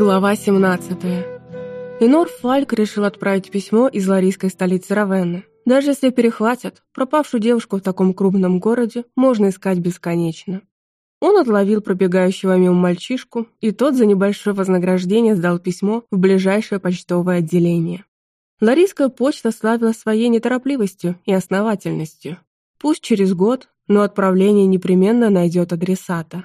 Глава 17. Инор Фальк решил отправить письмо из ларийской столицы Равенны. Даже если перехватят, пропавшую девушку в таком крупном городе можно искать бесконечно. Он отловил пробегающего мимо мальчишку, и тот за небольшое вознаграждение сдал письмо в ближайшее почтовое отделение. Ларийская почта славила своей неторопливостью и основательностью. Пусть через год, но отправление непременно найдет адресата.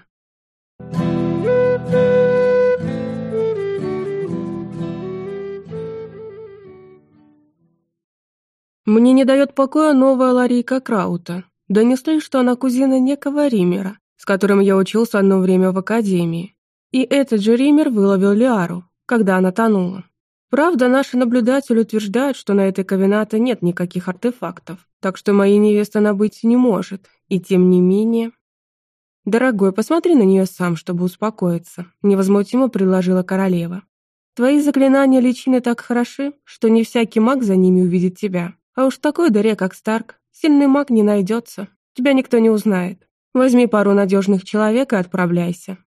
Мне не дает покоя новая Ларийка Краута. Донесли, что она кузина некого Римера, с которым я учился одно время в академии. И этот же Ример выловил Лиару, когда она тонула. Правда, наши наблюдатели утверждают, что на этой Ковената нет никаких артефактов, так что моей невесты она быть не может, и тем не менее... «Дорогой, посмотри на нее сам, чтобы успокоиться», — невозмутимо предложила королева. «Твои заклинания личины так хороши, что не всякий маг за ними увидит тебя. А уж такой дыре, как Старк, сильный маг не найдется. Тебя никто не узнает. Возьми пару надежных человек и отправляйся.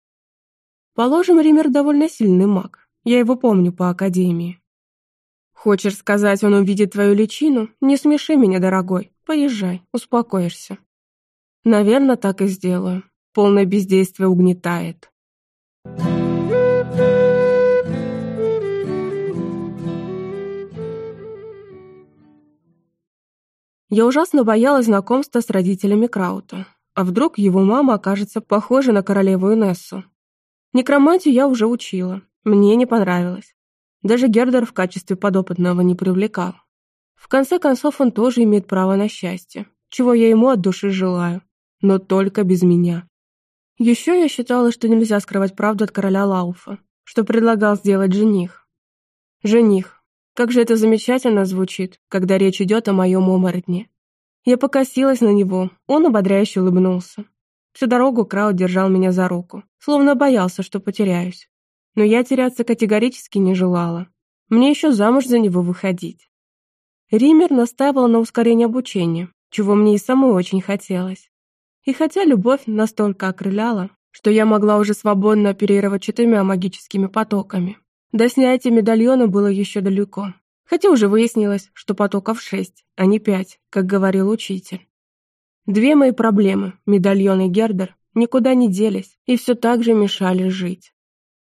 Положим, Ример довольно сильный маг. Я его помню по Академии. Хочешь сказать, он увидит твою личину? Не смеши меня, дорогой. Поезжай, успокоишься. Наверное, так и сделаю. Полное бездействие угнетает. Я ужасно боялась знакомства с родителями Краута. А вдруг его мама окажется похожа на королеву Инессу? Некромантию я уже учила. Мне не понравилось. Даже Гердер в качестве подопытного не привлекал. В конце концов, он тоже имеет право на счастье, чего я ему от души желаю. Но только без меня. Еще я считала, что нельзя скрывать правду от короля Лауфа, что предлагал сделать жених. Жених, как же это замечательно звучит, когда речь идет о моем оборотне. Я покосилась на него, он ободряюще улыбнулся. Всю дорогу Крауд держал меня за руку, словно боялся, что потеряюсь. Но я теряться категорически не желала. Мне еще замуж за него выходить. Ример настаивал на ускорении обучения, чего мне и самой очень хотелось. И хотя любовь настолько окрыляла, что я могла уже свободно оперировать четырьмя магическими потоками, до снятия медальона было еще далеко. Хотя уже выяснилось, что потоков шесть, а не пять, как говорил учитель. Две мои проблемы, медальон и Гердер, никуда не делись и все так же мешали жить.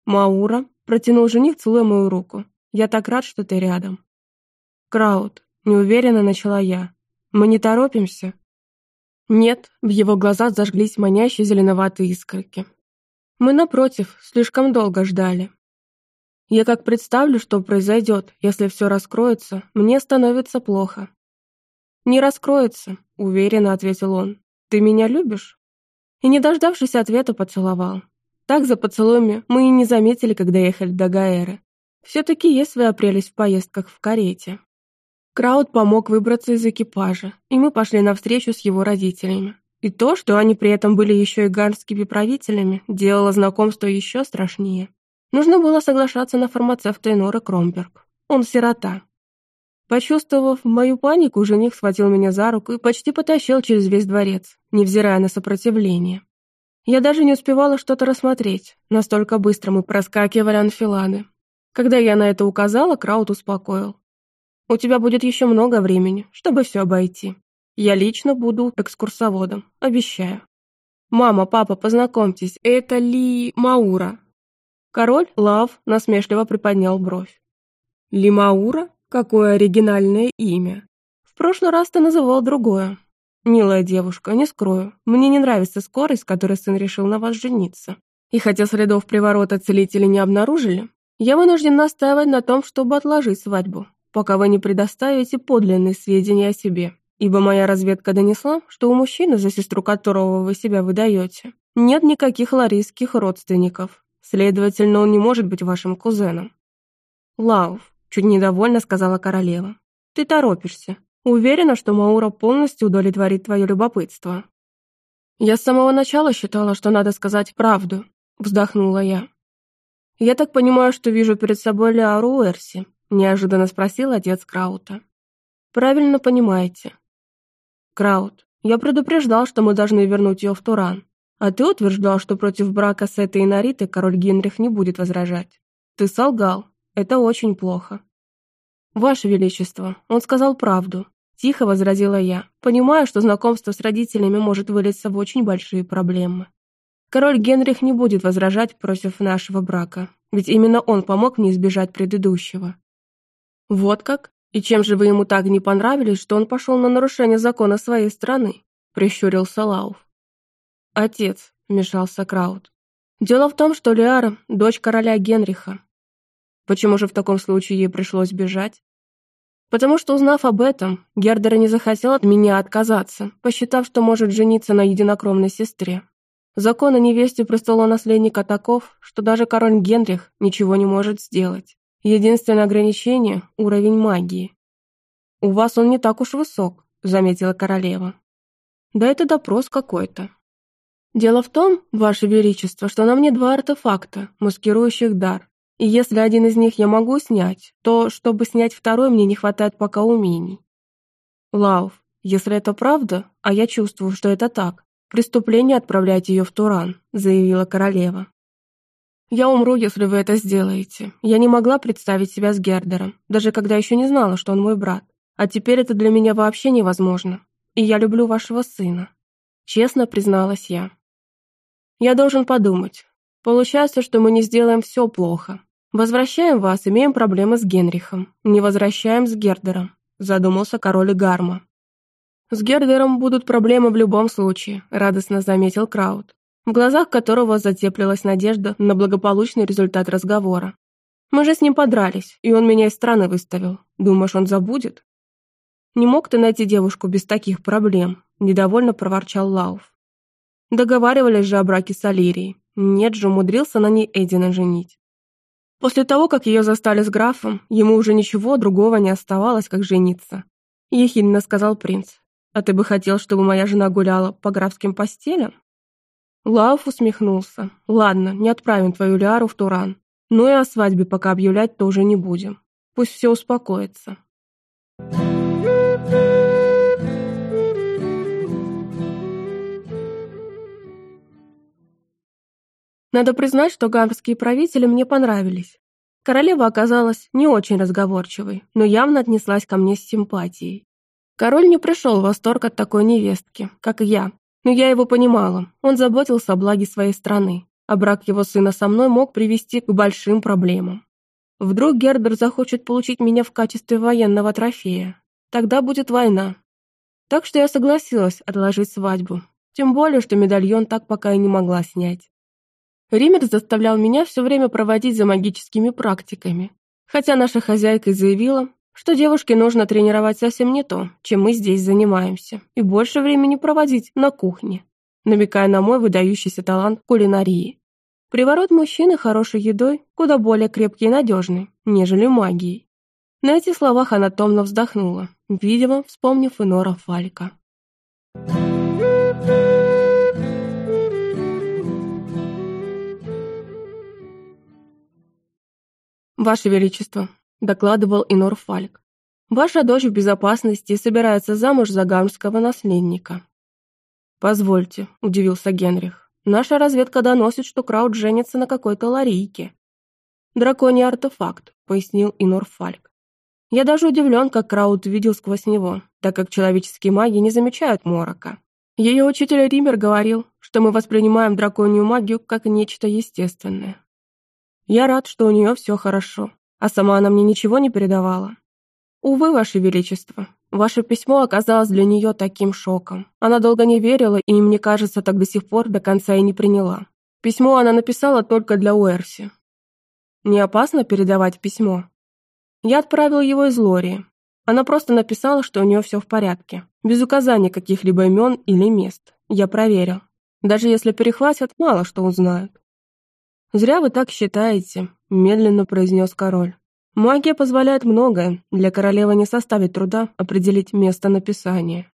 Маура протянул жених, целуя мою руку. Я так рад, что ты рядом. Крауд, неуверенно начала я. Мы не торопимся? Нет, в его глазах зажглись манящие зеленоватые искорки. Мы, напротив, слишком долго ждали. Я как представлю, что произойдет, если все раскроется, мне становится плохо. «Не раскроется», — уверенно ответил он. «Ты меня любишь?» И, не дождавшись ответа, поцеловал. Так за поцелуями мы и не заметили, когда ехали до Гаэры. Все-таки есть своя прелесть в поездках в карете. Крауд помог выбраться из экипажа, и мы пошли навстречу с его родителями. И то, что они при этом были еще и гарнскими правителями, делало знакомство еще страшнее. Нужно было соглашаться на фармацевта Энора Кромберг. Он сирота. Почувствовав мою панику, жених схватил меня за руку и почти потащил через весь дворец, невзирая на сопротивление. Я даже не успевала что-то рассмотреть, настолько быстро мы проскакивали анфилады. Когда я на это указала, Краут успокоил. «У тебя будет еще много времени, чтобы все обойти. Я лично буду экскурсоводом, обещаю». «Мама, папа, познакомьтесь, это Ли Маура, Король Лав насмешливо приподнял бровь. «Лимаура? Какое оригинальное имя. В прошлый раз ты называл другое. Милая девушка, не скрою, мне не нравится скорость, с которой сын решил на вас жениться. И хотя следов приворота целители не обнаружили, я вынужден настаивать на том, чтобы отложить свадьбу, пока вы не предоставите подлинные сведения о себе, ибо моя разведка донесла, что у мужчины, за сестру которого вы себя выдаете, нет никаких ларийских родственников, Следовательно, он не может быть вашим кузеном. Лауф, чуть недовольно сказала королева. Ты торопишься. Уверена, что Маура полностью удовлетворит твое любопытство. Я с самого начала считала, что надо сказать правду, вздохнула я. Я так понимаю, что вижу перед собой Леару Уэрси, неожиданно спросил отец Краута. Правильно понимаете. Краут, я предупреждал, что мы должны вернуть ее в Туран. А ты утверждал, что против брака с этой Инаритой король Генрих не будет возражать. Ты солгал. Это очень плохо. Ваше Величество, он сказал правду. Тихо возразила я, понимая, что знакомство с родителями может вылиться в очень большие проблемы. Король Генрих не будет возражать против нашего брака, ведь именно он помог мне избежать предыдущего. Вот как? И чем же вы ему так не понравились, что он пошел на нарушение закона своей страны? Прищурился Лауф. Отец, вмешался Краут. Дело в том, что Лиара – дочь короля Генриха. Почему же в таком случае ей пришлось бежать? Потому что, узнав об этом, Гердера не захотел от меня отказаться, посчитав, что может жениться на единокровной сестре. Закон о невесте наследника таков, что даже король Генрих ничего не может сделать. Единственное ограничение – уровень магии. «У вас он не так уж высок», – заметила королева. «Да это допрос какой-то». «Дело в том, Ваше Величество, что на мне два артефакта, маскирующих дар, и если один из них я могу снять, то, чтобы снять второй, мне не хватает пока умений. Лауф, если это правда, а я чувствую, что это так, преступление отправлять ее в Туран, заявила королева. Я умру, если вы это сделаете. Я не могла представить себя с Гердером, даже когда еще не знала, что он мой брат. А теперь это для меня вообще невозможно. И я люблю вашего сына. Честно призналась я. Я должен подумать. Получается, что мы не сделаем все плохо. «Возвращаем вас, имеем проблемы с Генрихом. Не возвращаем с Гердером», – задумался король Гарма. «С Гердером будут проблемы в любом случае», – радостно заметил Краут, в глазах которого затеплилась надежда на благополучный результат разговора. «Мы же с ним подрались, и он меня из страны выставил. Думаешь, он забудет?» «Не мог ты найти девушку без таких проблем», – недовольно проворчал Лауф. Договаривались же о браке с Алирией. Нет же, умудрился на ней Эдина женить. После того, как ее застали с графом, ему уже ничего другого не оставалось, как жениться. Ехидно сказал принц. «А ты бы хотел, чтобы моя жена гуляла по графским постелям?» Лауф усмехнулся. «Ладно, не отправим твою Лиару в Туран. Но и о свадьбе пока объявлять тоже не будем. Пусть все успокоится». Надо признать, что гамбские правители мне понравились. Королева оказалась не очень разговорчивой, но явно отнеслась ко мне с симпатией. Король не пришел в восторг от такой невестки, как я, но я его понимала, он заботился о благе своей страны, а брак его сына со мной мог привести к большим проблемам. Вдруг Гердер захочет получить меня в качестве военного трофея. Тогда будет война. Так что я согласилась отложить свадьбу. Тем более, что медальон так пока и не могла снять. Ример заставлял меня все время проводить за магическими практиками, хотя наша хозяйка заявила, что девушке нужно тренировать совсем не то, чем мы здесь занимаемся, и больше времени проводить на кухне, намекая на мой выдающийся талант кулинарии. Приворот мужчины хорошей едой куда более крепкий и надежный, нежели магией. На этих словах она томно вздохнула, видимо, вспомнив Инора Фалька. «Ваше Величество», — докладывал Инор Фальк, «ваша дочь в безопасности и собирается замуж за гамского наследника». «Позвольте», — удивился Генрих, «наша разведка доносит, что Крауд женится на какой-то ларийке». «Драконий артефакт», — пояснил Инор Фальк. «Я даже удивлен, как Крауд видел сквозь него, так как человеческие маги не замечают морока. Ее учитель Ример говорил, что мы воспринимаем драконью магию как нечто естественное. Я рад, что у нее все хорошо, а сама она мне ничего не передавала. Увы, Ваше Величество, ваше письмо оказалось для нее таким шоком. Она долго не верила и, мне кажется, так до сих пор до конца и не приняла. Письмо она написала только для Уэрси. Не опасно передавать письмо? Я отправил его из Лории. Она просто написала, что у нее все в порядке, без указания каких-либо имен или мест. Я проверил. Даже если перехватят, мало что узнают. «Зря вы так считаете», — медленно произнес король. «Магия позволяет многое, для королевы не составит труда определить место написания».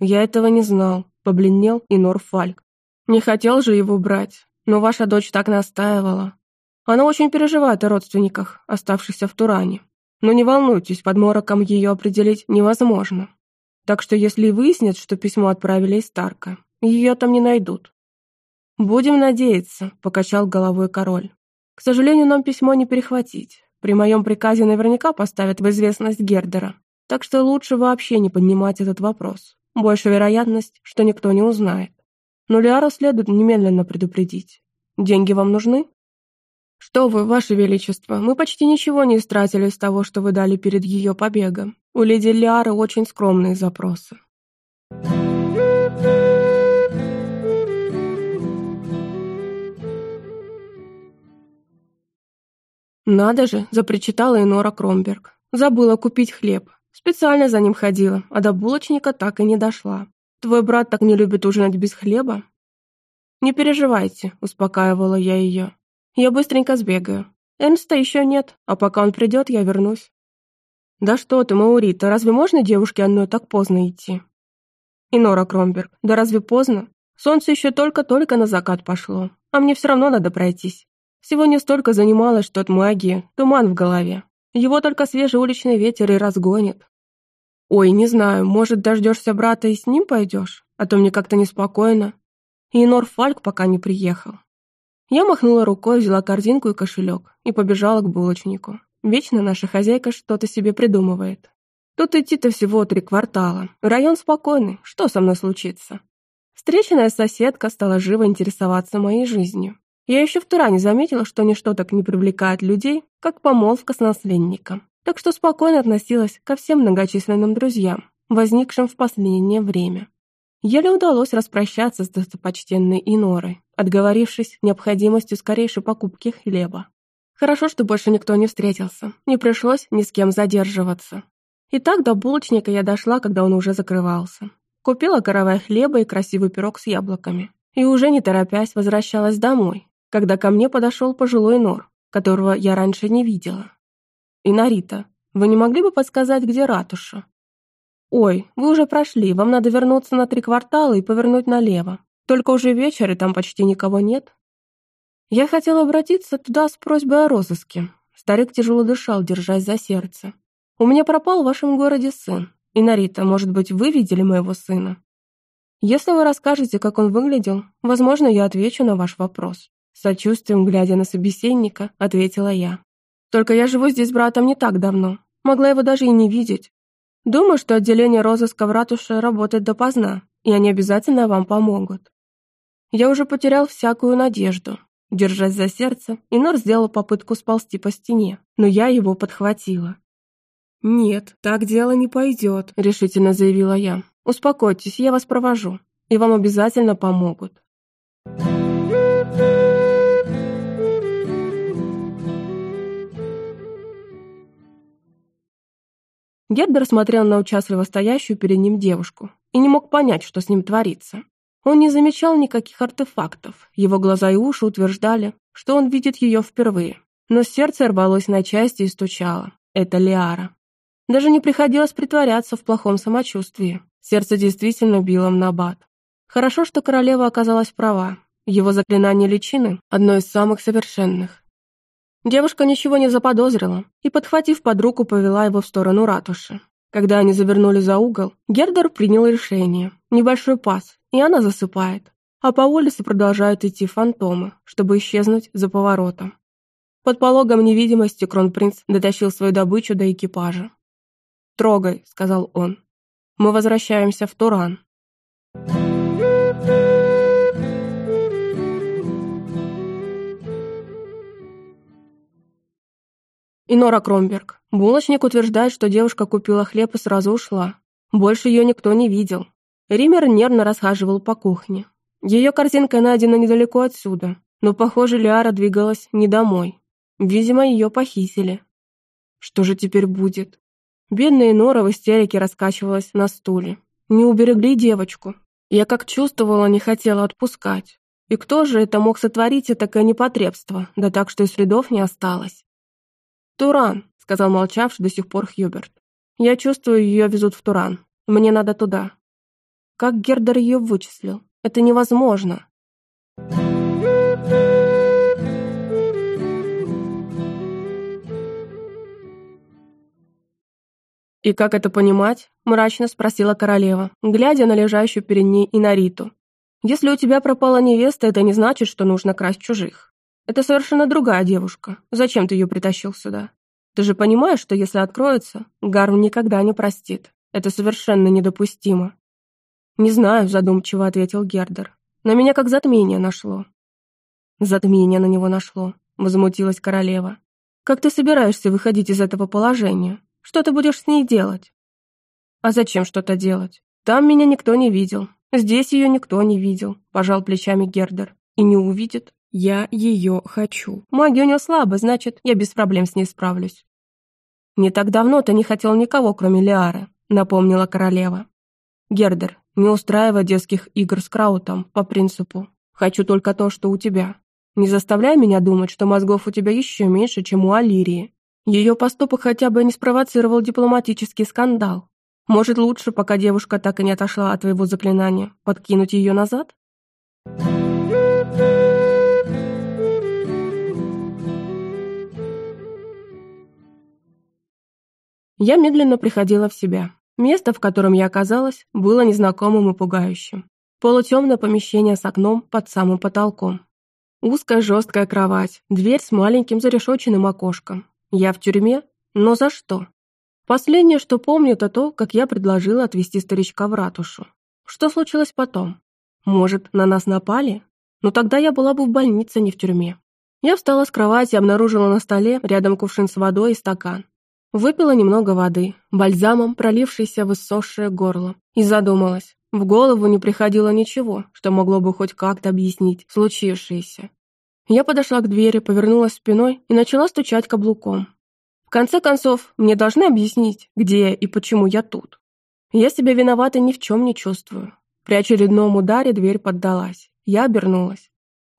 «Я этого не знал», — побледнел Инор Фальк. «Не хотел же его брать, но ваша дочь так настаивала. Она очень переживает о родственниках, оставшихся в Туране. Но не волнуйтесь, под мороком ее определить невозможно. Так что если выяснят, что письмо отправили из Тарка, ее там не найдут. «Будем надеяться», — покачал головой король. К сожалению, нам письмо не перехватить. При моем приказе наверняка поставят в известность Гердера. Так что лучше вообще не поднимать этот вопрос. Больше вероятность, что никто не узнает. Но Лиару следует немедленно предупредить. Деньги вам нужны? Что вы, ваше величество, мы почти ничего не истратили из того, что вы дали перед ее побегом. У леди Лиары очень скромные запросы. Надо же, запричитала Инора Кромберг. Забыла купить хлеб. Специально за ним ходила, а до булочника так и не дошла. Твой брат так не любит ужинать без хлеба? Не переживайте, успокаивала я ее. Я быстренько сбегаю. Энста еще нет, а пока он придет, я вернусь. Да что ты, Маурита, разве можно девушке одной так поздно идти? Инора Кромберг, да разве поздно? Солнце еще только-только на закат пошло, а мне все равно надо пройтись. Сегодня столько занималась, что от магии туман в голове. Его только свежий уличный ветер и разгонит. Ой, не знаю, может, дождешься брата и с ним пойдешь? А то мне как-то неспокойно. И Норфальк пока не приехал. Я махнула рукой, взяла корзинку и кошелек и побежала к булочнику. Вечно наша хозяйка что-то себе придумывает. Тут идти-то всего три квартала. Район спокойный, что со мной случится? Встреченная соседка стала живо интересоваться моей жизнью. Я еще в Туране заметила, что ничто так не привлекает людей, как помолвка с наследником, так что спокойно относилась ко всем многочисленным друзьям, возникшим в последнее время. Еле удалось распрощаться с достопочтенной Инорой, отговорившись необходимостью скорейшей покупки хлеба. Хорошо, что больше никто не встретился, не пришлось ни с кем задерживаться. И так до булочника я дошла, когда он уже закрывался. Купила каравай хлеба и красивый пирог с яблоками. И уже не торопясь возвращалась домой, когда ко мне подошел пожилой нор, которого я раньше не видела. «Инарита, вы не могли бы подсказать, где ратуша?» «Ой, вы уже прошли, вам надо вернуться на три квартала и повернуть налево. Только уже вечер, и там почти никого нет». Я хотела обратиться туда с просьбой о розыске. Старик тяжело дышал, держась за сердце. «У меня пропал в вашем городе сын. Инарита, может быть, вы видели моего сына?» «Если вы расскажете, как он выглядел, возможно, я отвечу на ваш вопрос». Сочувствием, глядя на собеседника, ответила я. «Только я живу здесь с братом не так давно. Могла его даже и не видеть. Думаю, что отделение розыска в ратуше работает допоздна, и они обязательно вам помогут». Я уже потерял всякую надежду. Держась за сердце, Инор сделал попытку сползти по стене, но я его подхватила. «Нет, так дело не пойдет», — решительно заявила я. «Успокойтесь, я вас провожу, и вам обязательно помогут». Гердер смотрел на участливо стоящую перед ним девушку и не мог понять, что с ним творится. Он не замечал никаких артефактов, его глаза и уши утверждали, что он видит ее впервые. Но сердце рвалось на части и стучало. Это Лиара. Даже не приходилось притворяться в плохом самочувствии. Сердце действительно било в набат. Хорошо, что королева оказалась права. Его заклинание личины – одно из самых совершенных. Девушка ничего не заподозрила и, подхватив под руку, повела его в сторону ратуши. Когда они завернули за угол, Гердер принял решение. Небольшой пас, и она засыпает. А по улице продолжают идти фантомы, чтобы исчезнуть за поворотом. Под пологом невидимости кронпринц дотащил свою добычу до экипажа. «Трогай», — сказал он. «Мы возвращаемся в Туран». Нора Кромберг. Булочник утверждает, что девушка купила хлеб и сразу ушла. Больше ее никто не видел. Ример нервно расхаживал по кухне. Ее корзинка найдена недалеко отсюда, но, похоже, Лиара двигалась не домой. Видимо, ее похитили. Что же теперь будет? Бедная Нора в истерике раскачивалась на стуле. Не уберегли девочку. Я как чувствовала, не хотела отпускать. И кто же это мог сотворить это непотребство, да так, что и следов не осталось? «Туран», — сказал молчавший до сих пор Хьюберт. «Я чувствую, ее везут в Туран. Мне надо туда». Как Гердер ее вычислил? Это невозможно. «И как это понимать?» – мрачно спросила королева, глядя на лежащую перед ней Инариту. «Если у тебя пропала невеста, это не значит, что нужно красть чужих. Это совершенно другая девушка. Зачем ты ее притащил сюда? Ты же понимаешь, что если откроется, Гарм никогда не простит. Это совершенно недопустимо. Не знаю, задумчиво ответил Гердер. На меня как затмение нашло. Затмение на него нашло, возмутилась королева. Как ты собираешься выходить из этого положения? Что ты будешь с ней делать? А зачем что-то делать? Там меня никто не видел. Здесь ее никто не видел, пожал плечами Гердер. И не увидит. Я ее хочу. Магия у нее слабая, значит, я без проблем с ней справлюсь. Не так давно ты не хотел никого, кроме Лиары, напомнила королева. Гердер, не устраивай детских игр с Краутом по принципу «хочу только то, что у тебя». Не заставляй меня думать, что мозгов у тебя еще меньше, чем у Алирии. Ее поступок хотя бы не спровоцировал дипломатический скандал. Может, лучше, пока девушка так и не отошла от твоего заклинания, подкинуть ее назад? Я медленно приходила в себя. Место, в котором я оказалась, было незнакомым и пугающим. Полутемное помещение с окном под самым потолком. Узкая жесткая кровать, дверь с маленьким зарешоченным окошком. Я в тюрьме? Но за что? Последнее, что помню, это то, как я предложила отвезти старичка в ратушу. Что случилось потом? Может, на нас напали? Но тогда я была бы в больнице, не в тюрьме. Я встала с кровати и обнаружила на столе рядом кувшин с водой и стакан. Выпила немного воды, бальзамом пролившейся в иссохшее горло, и задумалась. В голову не приходило ничего, что могло бы хоть как-то объяснить случившееся. Я подошла к двери, повернулась спиной и начала стучать каблуком. В конце концов, мне должны объяснить, где и почему я тут. Я себя виноватой ни в чем не чувствую. При очередном ударе дверь поддалась. Я обернулась.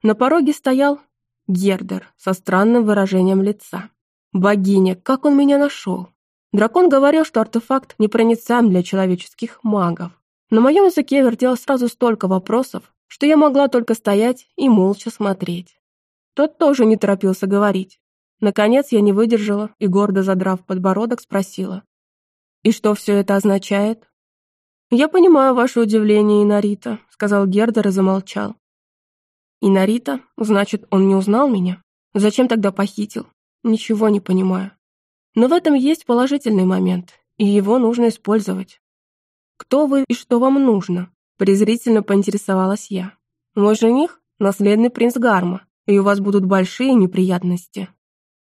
На пороге стоял Гердер со странным выражением лица. Богиня, как он меня нашел? Дракон говорил, что артефакт непроницаем для человеческих магов. На моем языке вертелось сразу столько вопросов, что я могла только стоять и молча смотреть. Тот тоже не торопился говорить. Наконец я не выдержала и, гордо задрав подбородок, спросила. «И что все это означает?» «Я понимаю ваше удивление, Инарита», — сказал Гердер и замолчал. «Инарита? Значит, он не узнал меня? Зачем тогда похитил? Ничего не понимаю. Но в этом есть положительный момент, и его нужно использовать. «Кто вы и что вам нужно?» – презрительно поинтересовалась я. «Мой жених – наследный принц Гарма, и у вас будут большие неприятности».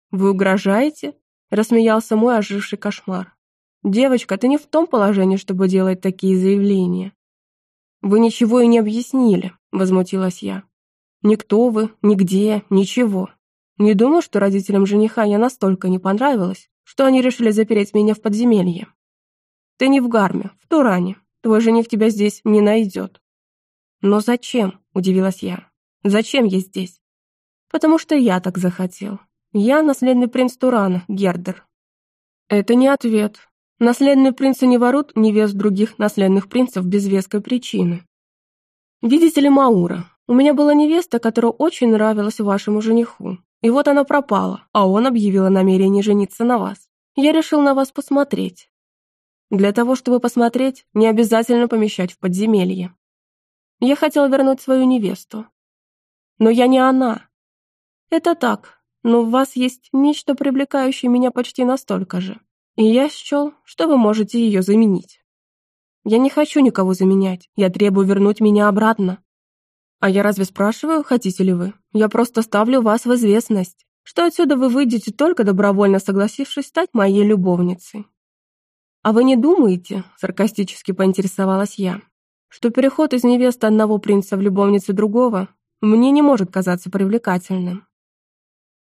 «Вы угрожаете?» – рассмеялся мой оживший кошмар. «Девочка, ты не в том положении, чтобы делать такие заявления». «Вы ничего и не объяснили», – возмутилась я. «Никто вы, нигде, ничего. Не думаю, что родителям жениха я настолько не понравилась, что они решили запереть меня в подземелье. Ты не в Гарме, в Туране. Твой жених тебя здесь не найдет. Но зачем? Удивилась я. Зачем я здесь? Потому что я так захотел. Я наследный принц Турана, Гердер. Это не ответ. Наследные принцы не воруют невест других наследных принцев без веской причины. Видите ли, Маура, у меня была невеста, которая очень нравилась вашему жениху. И вот она пропала, а он объявил о намерении жениться на вас. Я решил на вас посмотреть. Для того, чтобы посмотреть, не обязательно помещать в подземелье. Я хотел вернуть свою невесту. Но я не она. Это так, но в вас есть нечто, привлекающее меня почти настолько же. И я счел, что вы можете ее заменить. Я не хочу никого заменять, я требую вернуть меня обратно. А я разве спрашиваю, хотите ли вы? Я просто ставлю вас в известность, что отсюда вы выйдете только добровольно согласившись стать моей любовницей. А вы не думаете, саркастически поинтересовалась я, что переход из невесты одного принца в любовницу другого мне не может казаться привлекательным.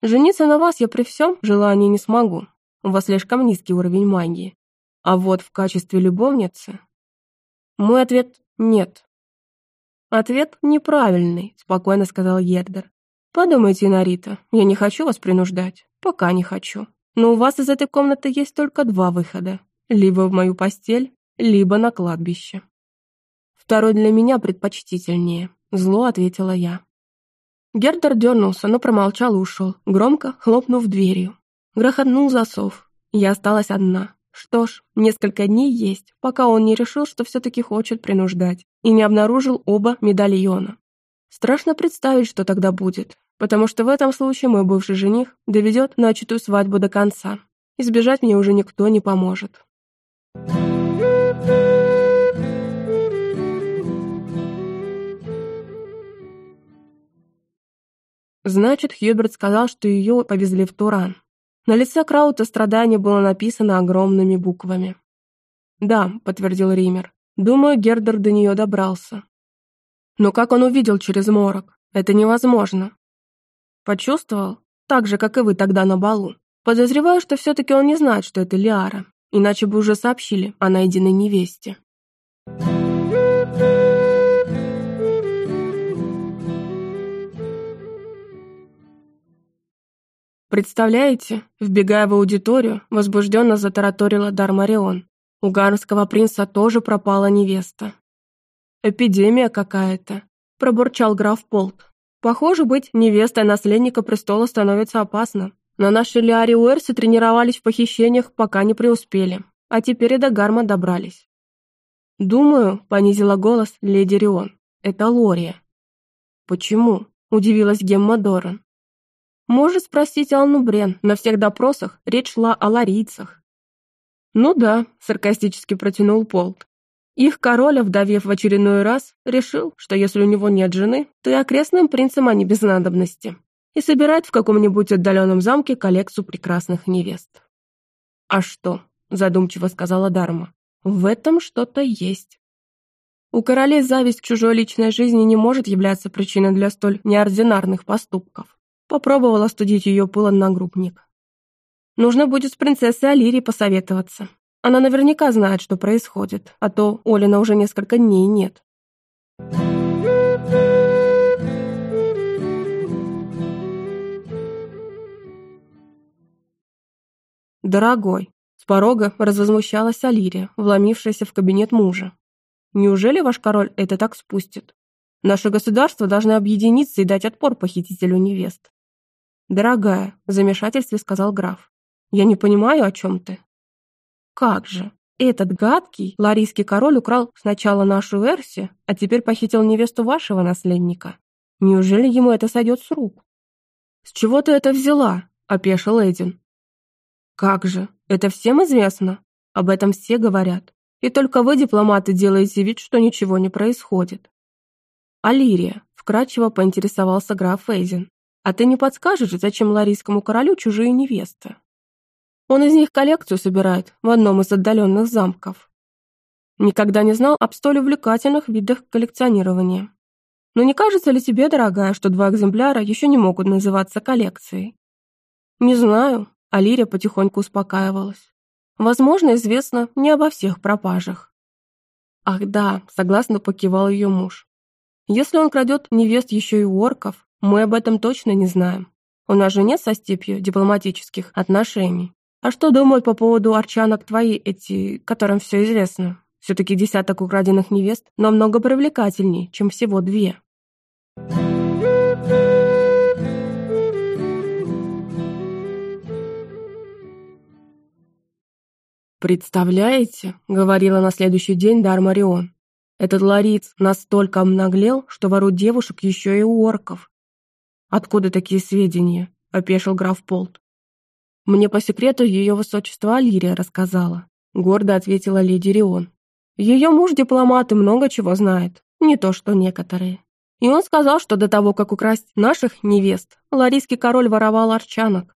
Жениться на вас я при всем желании не смогу. У вас слишком низкий уровень магии. А вот в качестве любовницы... Мой ответ – нет. «Ответ неправильный», — спокойно сказал Ердер. «Подумайте, Нарита, я не хочу вас принуждать. Пока не хочу. Но у вас из этой комнаты есть только два выхода. Либо в мою постель, либо на кладбище». «Второй для меня предпочтительнее», — зло ответила я. Гердер дернулся, но промолчал и ушел, громко хлопнув дверью. Грохотнул засов. Я осталась одна. Что ж, несколько дней есть, пока он не решил, что все-таки хочет принуждать, и не обнаружил оба медальона. Страшно представить, что тогда будет. потому что в этом случае мой бывший жених доведет начатую свадьбу до конца. Избежать мне уже никто не поможет. Значит, Хьюберт сказал, что ее повезли в Туран. На лице Краута страдание было написано огромными буквами. «Да», — подтвердил Ример. «Думаю, Гердер до нее добрался». «Но как он увидел через морок? Это невозможно». «Почувствовал? Так же, как и вы тогда на балу. Подозреваю, что все-таки он не знает, что это Лиара, иначе бы уже сообщили о найденной невесте». Представляете, вбегая в аудиторию, возбужденно затараторила Дармарион. У гармского принца тоже пропала невеста. «Эпидемия какая-то», – пробурчал граф Полт. «Похоже, быть невестой наследника престола становится опасно. На нашей Лиаре Уэрсе тренировались в похищениях, пока не преуспели, а теперь и до Гарма добрались». «Думаю», – понизила голос леди Рион, – «это Лория». «Почему?» – удивилась Гемма Доран. Можешь спросить Алну Брен, на всех допросах речь шла о ларийцах. Ну да, саркастически протянул Полт. Их король, вдовев в очередной раз, решил, что если у него нет жены, то и окрестным принцам они без надобности, и собирает в каком-нибудь отдаленном замке коллекцию прекрасных невест. «А что?» – задумчиво сказала Дарма. «В этом что-то есть». У королей зависть к чужой личной жизни не может являться причиной для столь неординарных поступков. Попробовала студить ее пыл одногруппник. Нужно будет с принцессой Алирией посоветоваться. Она наверняка знает, что происходит, а то Олина уже несколько дней нет. «Дорогой», — с порога развозмущалась Алирия, вломившаяся в кабинет мужа. «Неужели ваш король это так спустит? Наше государство должно объединиться и дать отпор похитителю невест. «Дорогая», — в замешательстве сказал граф, — «я не понимаю, о чем ты». «Как же? Этот гадкий ларийский король украл сначала нашу Эрси, а теперь похитил невесту вашего наследника. Неужели ему это сойдет с рук?» «С чего ты это взяла?» — опешил Эдин. «Как же? Это всем известно. Об этом все говорят. И только вы, дипломаты, делаете вид, что ничего не происходит». «Алирия», — вкратчиво поинтересовался граф Эйзен. А ты не подскажешь, зачем ларийскому королю чужие невесты? Он из них коллекцию собирает в одном из отдаленных замков. Никогда не знал об столь увлекательных видах коллекционирования. Но не кажется ли тебе, дорогая, что два экземпляра еще не могут называться коллекцией? Не знаю, Алирия потихоньку успокаивалась. Возможно, известно не обо всех пропажах. Ах да, согласно покивал ее муж. Если он крадет невест еще и у орков, мы об этом точно не знаем. У нас же нет со степью дипломатических отношений. А что думают по поводу арчанок твои, эти, которым все известно? Все-таки десяток украденных невест намного привлекательней, чем всего две. «Представляете?» — говорила на следующий день Дар Марион. «Этот лариц настолько обнаглел, что ворует девушек еще и у орков. «Откуда такие сведения?» – опешил граф Полт. «Мне по секрету ее высочество Алирия рассказала», – гордо ответила леди Рион. «Ее муж дипломат и много чего знает, не то что некоторые. И он сказал, что до того, как украсть наших невест, ларийский король воровал арчанок.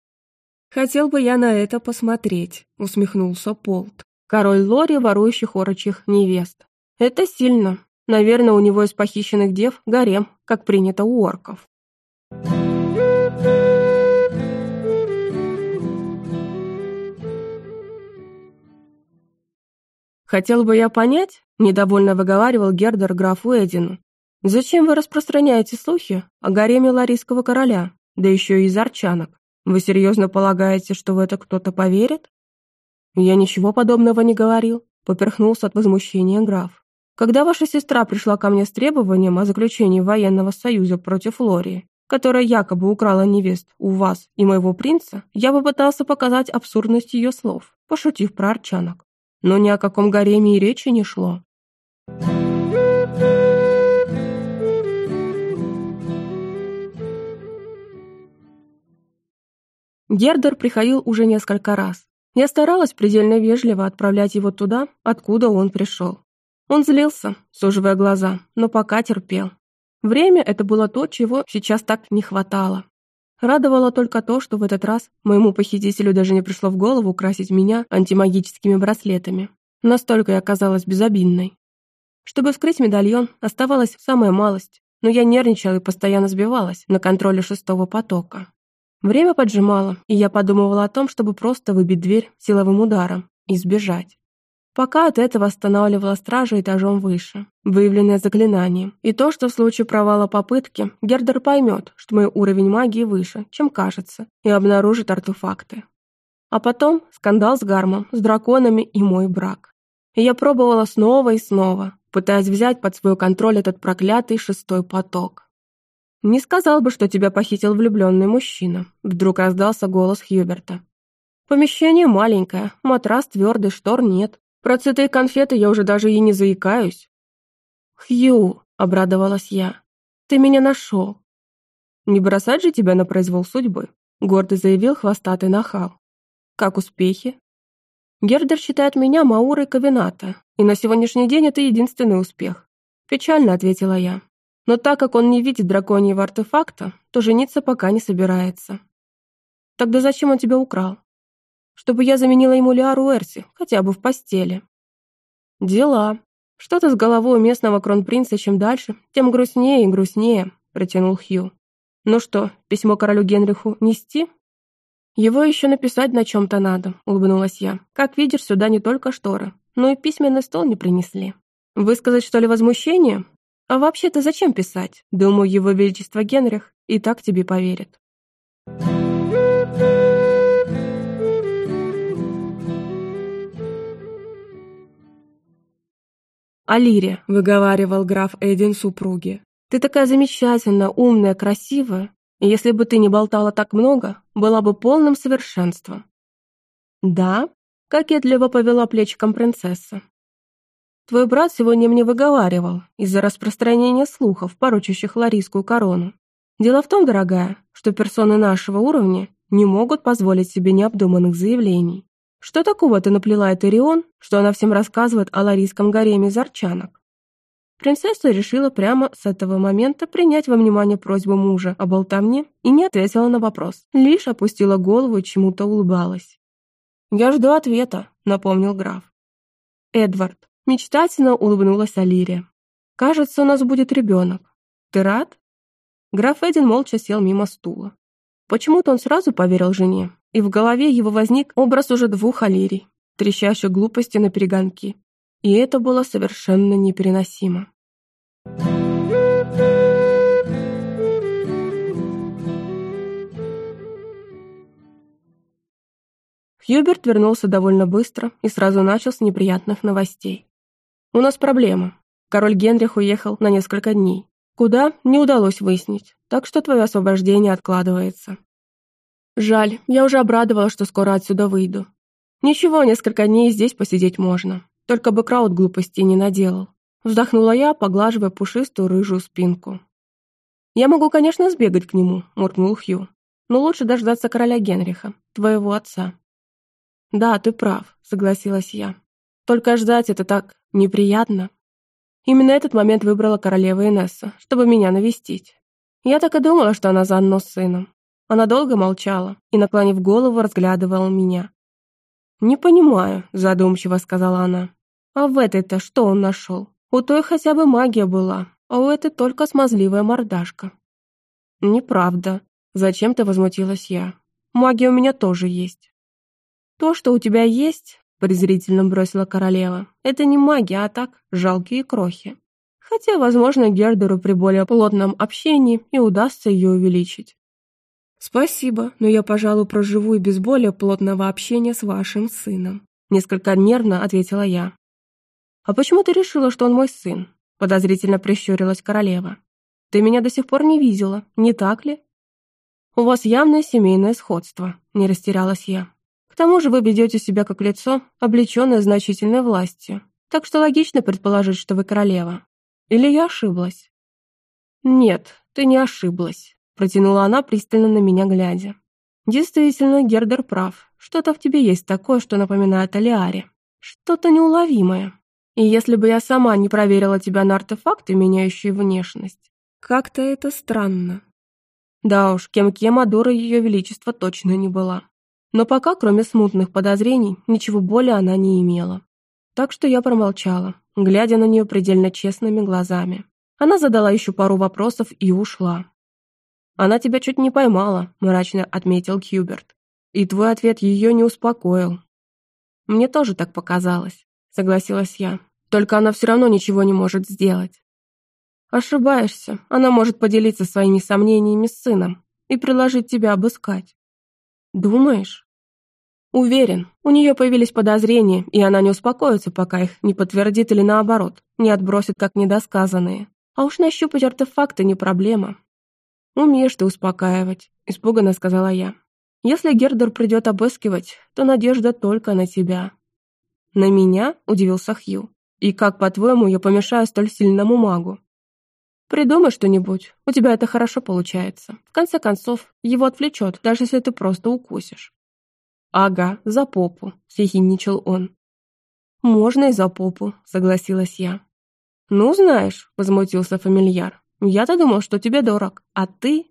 «Хотел бы я на это посмотреть», — усмехнулся Полт. «Король Лори, ворующих орочих невест. Это сильно. Наверное, у него из похищенных дев гарем, как принято у орков». «Хотел бы я понять», — недовольно выговаривал Гердер графу Эдину, «зачем вы распространяете слухи о гареме ларийского короля, да еще и из арчанок? Вы серьезно полагаете, что в это кто-то поверит?» «Я ничего подобного не говорил», — поперхнулся от возмущения граф. «Когда ваша сестра пришла ко мне с требованием о заключении военного союза против Лории, которая якобы украла невест у вас и моего принца, я попытался показать абсурдность ее слов, пошутив про арчанок. Но ни о каком гареме и речи не шло. Гердер приходил уже несколько раз. Я старалась предельно вежливо отправлять его туда, откуда он пришел. Он злился, суживая глаза, но пока терпел. Время это было то, чего сейчас так не хватало. Радовало только то, что в этот раз моему похитителю даже не пришло в голову украсить меня антимагическими браслетами. Настолько я оказалась безобидной. Чтобы вскрыть медальон, оставалась самая малость, но я нервничала и постоянно сбивалась на контроле шестого потока. Время поджимало, и я подумывала о том, чтобы просто выбить дверь силовым ударом и сбежать. Пока от этого останавливала стража этажом выше, выявленное заклинанием, и то, что в случае провала попытки Гердер поймет, что мой уровень магии выше, чем кажется, и обнаружит артефакты. А потом скандал с Гармом, с драконами и мой брак. И я пробовала снова и снова, пытаясь взять под свой контроль этот проклятый шестой поток. «Не сказал бы, что тебя похитил влюбленный мужчина», — вдруг раздался голос Хьюберта. «Помещение маленькое, матрас твердый, штор нет. Про цветы и конфеты я уже даже и не заикаюсь». «Хью», — обрадовалась я, — «ты меня нашел». «Не бросать же тебя на произвол судьбы», — гордо заявил хвостатый нахал. «Как успехи?» Гердер считает меня Маурой Кавината, и на сегодняшний день это единственный успех. Печально ответила я. Но так как он не видит драконьего артефакта, то жениться пока не собирается. Тогда зачем он тебя украл? Чтобы я заменила ему Лиару Эрси, хотя бы в постели. Дела. Что-то с головой у местного кронпринца чем дальше, тем грустнее и грустнее, протянул Хью. Ну что, письмо королю Генриху нести? «Его еще написать на чем-то надо», — улыбнулась я. «Как видишь, сюда не только шторы, но и письменный стол не принесли. Высказать, что ли, возмущение? А вообще-то зачем писать? Думаю, его величество Генрих и так тебе поверит». «Алире», — выговаривал граф Эдин супруге, — «ты такая замечательная, умная, красивая, если бы ты не болтала так много, была бы полным совершенством». «Да?» — кокетливо повела плечиком принцесса. «Твой брат сегодня мне выговаривал из-за распространения слухов, порочащих ларийскую корону. Дело в том, дорогая, что персоны нашего уровня не могут позволить себе необдуманных заявлений. Что такого ты наплела Этерион, что она всем рассказывает о ларийском гареме зарчанок? Принцесса решила прямо с этого момента принять во внимание просьбу мужа о болтовне и не ответила на вопрос, лишь опустила голову и чему-то улыбалась. «Я жду ответа», — напомнил граф. «Эдвард», — мечтательно улыбнулась Алирия. «Кажется, у нас будет ребенок. Ты рад?» Граф Эдин молча сел мимо стула. Почему-то он сразу поверил жене, и в голове его возник образ уже двух Алирий, трещащих глупости на перегонки, и это было совершенно непереносимо. Хьюберт вернулся довольно быстро и сразу начал с неприятных новостей. «У нас проблема. Король Генрих уехал на несколько дней. Куда, не удалось выяснить, так что твое освобождение откладывается. Жаль, я уже обрадовала, что скоро отсюда выйду. Ничего, несколько дней здесь посидеть можно. Только бы Краут глупостей не наделал. Вздохнула я, поглаживая пушистую рыжую спинку. «Я могу, конечно, сбегать к нему», — муркнул Хью. «Но лучше дождаться короля Генриха, твоего отца». «Да, ты прав», — согласилась я. «Только ждать это так неприятно». Именно этот момент выбрала королева Инесса, чтобы меня навестить. Я так и думала, что она заодно с сыном. Она долго молчала и, наклонив голову, разглядывала меня. «Не понимаю», — задумчиво сказала она. А в этой-то что он нашел? У той хотя бы магия была, а у этой только смазливая мордашка. Неправда. Зачем-то возмутилась я. Магия у меня тоже есть. То, что у тебя есть, презрительно бросила королева, это не магия, а так, жалкие крохи. Хотя, возможно, Гердеру при более плотном общении и удастся ее увеличить. «Спасибо, но я, пожалуй, проживу и без более плотного общения с вашим сыном», несколько нервно ответила я. «А почему ты решила, что он мой сын?» — подозрительно прищурилась королева. «Ты меня до сих пор не видела, не так ли?» «У вас явное семейное сходство», — не растерялась я. «К тому же вы ведете себя как лицо, облеченное значительной властью, так что логично предположить, что вы королева. Или я ошиблась?» «Нет, ты не ошиблась», — протянула она, пристально на меня глядя. Действительно, Гердер прав. Что-то в тебе есть такое, что напоминает о Лиаре. Что-то неуловимое. И если бы я сама не проверила тебя на артефакты, меняющие внешность, как-то это странно. Да уж, кем-кем Адора Ее Величество точно не была. Но пока, кроме смутных подозрений, ничего более она не имела. Так что я промолчала, глядя на нее предельно честными глазами. Она задала еще пару вопросов и ушла. «Она тебя чуть не поймала», — мрачно отметил Кьюберт. «И твой ответ ее не успокоил». «Мне тоже так показалось», — согласилась я. «Только она все равно ничего не может сделать». «Ошибаешься. Она может поделиться своими сомнениями с сыном и предложить тебя обыскать». «Думаешь?» Уверен, у нее появились подозрения, и она не успокоится, пока их не подтвердит или наоборот, не отбросит как недосказанные. А уж нащупать артефакты не проблема. «Умеешь ты успокаивать», — испуганно сказала я. «Если Гердер придет обыскивать, то надежда только на тебя». «На меня?» — удивился Хью. «И как, по-твоему, я помешаю столь сильному магу?» «Придумай что-нибудь, у тебя это хорошо получается. В конце концов, его отвлечет, даже если ты просто укусишь». «Ага, за попу», — съехинничал он. «Можно и за попу», — согласилась я. «Ну, знаешь», — возмутился фамильяр, я-то думал, что тебе дорог, а ты?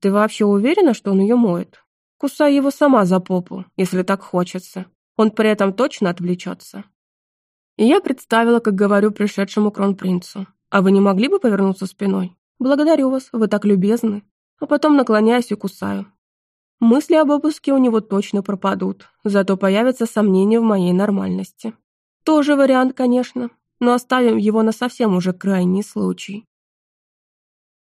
Ты вообще уверена, что он ее моет? Кусай его сама за попу, если так хочется. Он при этом точно отвлечется. И я представила, как говорю пришедшему кронпринцу. А вы не могли бы повернуться спиной? Благодарю вас, вы так любезны. А потом наклоняюсь и кусаю. Мысли об обыске у него точно пропадут, зато появятся сомнения в моей нормальности. Тоже вариант, конечно, но оставим его на совсем уже крайний случай.